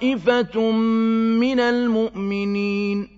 طائفة من المؤمنين